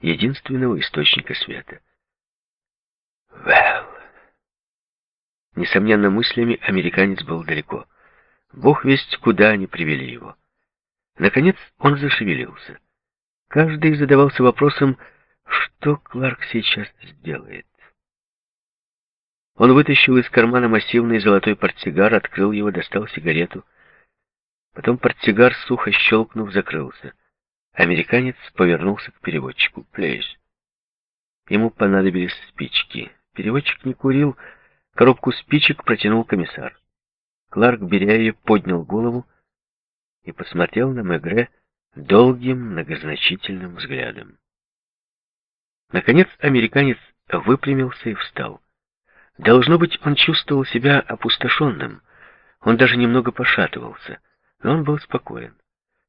единственного источника света. «Well...» Несомненно, мыслями американец был далеко. Бог весть, куда они привели его. Наконец он зашевелился. Каждый задавался вопросом, что Кларк сейчас сделает. Он вытащил из кармана массивный золотой портсигар, открыл его, достал сигарету. Потом портсигар, сухо щелкнув, закрылся. Американец повернулся к переводчику. «Плейс». Ему понадобились спички. Переводчик не курил, коробку спичек протянул комиссар. Кларк, беря ее, поднял голову и посмотрел на Мегре долгим, многозначительным взглядом. Наконец американец выпрямился и встал. Должно быть, он чувствовал себя опустошенным. Он даже немного пошатывался, но он был спокоен.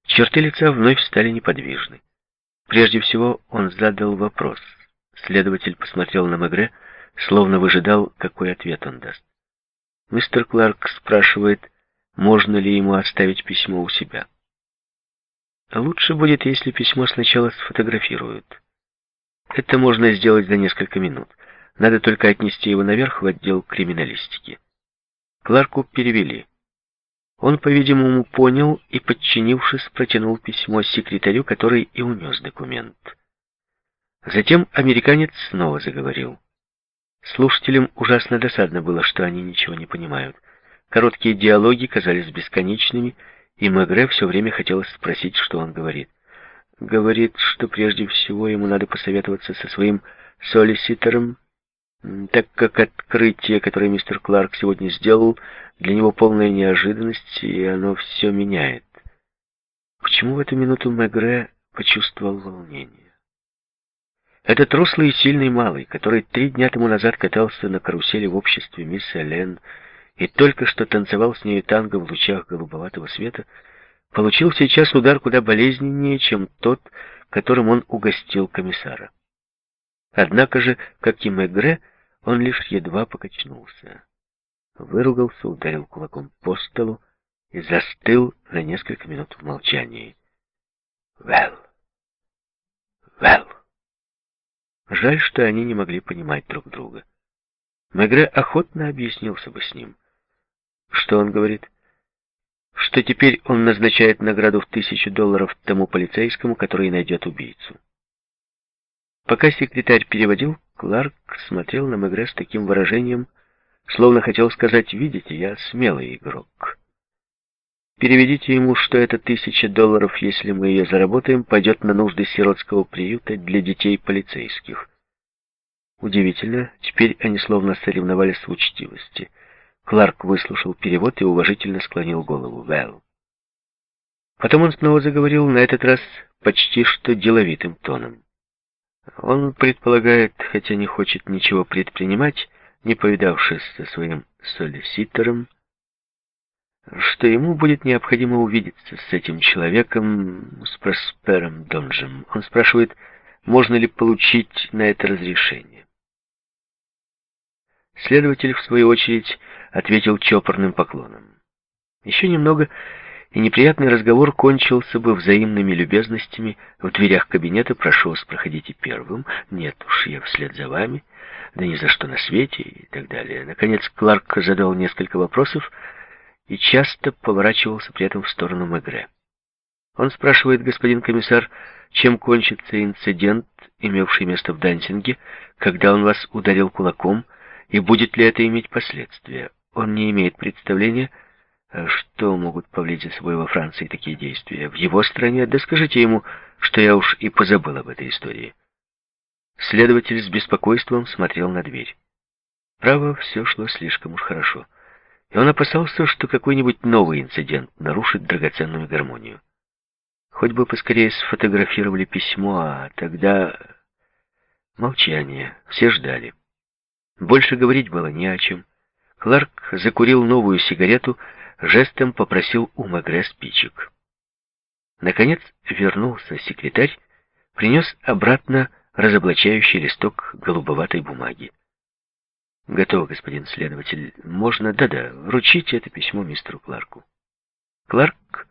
Черты лица вновь стали неподвижны. Прежде всего он задал вопрос. Следователь посмотрел на Мегре, словно выжидал, какой ответ он даст. Мистер Кларк спрашивает, можно ли ему оставить письмо у себя. Лучше будет, если письмо сначала сфотографируют. Это можно сделать за несколько минут. Надо только отнести его наверх в отдел криминалистики. Кларку перевели. Он, по-видимому, понял и, подчинившись, протянул письмо секретарю, который и унес документ. Затем американец снова заговорил. Слушателям ужасно досадно было, что они ничего не понимают. Короткие диалоги казались бесконечными, и Мегре все время хотелось спросить, что он говорит. Говорит, что прежде всего ему надо посоветоваться со своим солиситором, так как открытие, которое мистер Кларк сегодня сделал, для него полная неожиданность, и оно все меняет. Почему в эту минуту Мегре почувствовал волнение? Этот рослый и сильный малый, который три дня тому назад катался на карусели в обществе мисс Элен и только что танцевал с нею танго в лучах голубоватого света, получил сейчас удар куда болезненнее, чем тот, которым он угостил комиссара. Однако же, как и Мегре, он лишь едва покачнулся. Выругался, ударил кулаком по столу и застыл на несколько минут в молчании. «Well! Well!» Жаль, что они не могли понимать друг друга. Мегре охотно объяснился бы с ним. Что он говорит? Что теперь он назначает награду в тысячу долларов тому полицейскому, который найдет убийцу. Пока секретарь переводил, Кларк смотрел на Мегре с таким выражением, словно хотел сказать, «Видите, я смелый игрок». Переведите ему, что эта тысяча долларов, если мы ее заработаем, пойдет на нужды сиротского приюта для детей полицейских. Удивительно, теперь они словно соревновались в учтивости. Кларк выслушал перевод и уважительно склонил голову. «Вэлл». Потом он снова заговорил, на этот раз почти что деловитым тоном. Он предполагает, хотя не хочет ничего предпринимать, не повидавшись со своим солиситором, что ему будет необходимо увидеться с этим человеком, с Проспером Донжем. Он спрашивает, можно ли получить на это разрешение. Следователь, в свою очередь, ответил чопорным поклоном. Еще немного, и неприятный разговор кончился бы взаимными любезностями. В дверях кабинета прошу вас, проходите первым. Нет уж, я вслед за вами. Да ни за что на свете и так далее. Наконец Кларк задал несколько вопросов и часто поворачивался при этом в сторону Мегре. Он спрашивает, господин комиссар, чем кончится инцидент, имевший место в Дансинге, когда он вас ударил кулаком, и будет ли это иметь последствия. Он не имеет представления, что могут повлечь за собой во Франции такие действия? В его стране? Да скажите ему, что я уж и позабыл об этой истории. Следователь с беспокойством смотрел на дверь. Право, все шло слишком уж хорошо. И он опасался, что какой-нибудь новый инцидент нарушит драгоценную гармонию. Хоть бы поскорее сфотографировали письмо, а тогда... Молчание. Все ждали. Больше говорить было не о чем. Кларк закурил новую сигарету жестом попросил у Магре спичек. Наконец вернулся секретарь, принес обратно разоблачающий листок голубоватой бумаги. «Готово, господин следователь. Можно, да-да, вручите это письмо мистеру Кларку». Кларк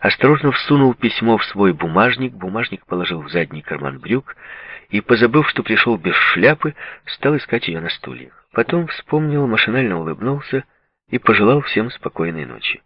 осторожно всунул письмо в свой бумажник, бумажник положил в задний карман брюк и, позабыв, что пришел без шляпы, стал искать ее на стульях. Потом вспомнил, машинально улыбнулся и пожелал всем спокойной ночи.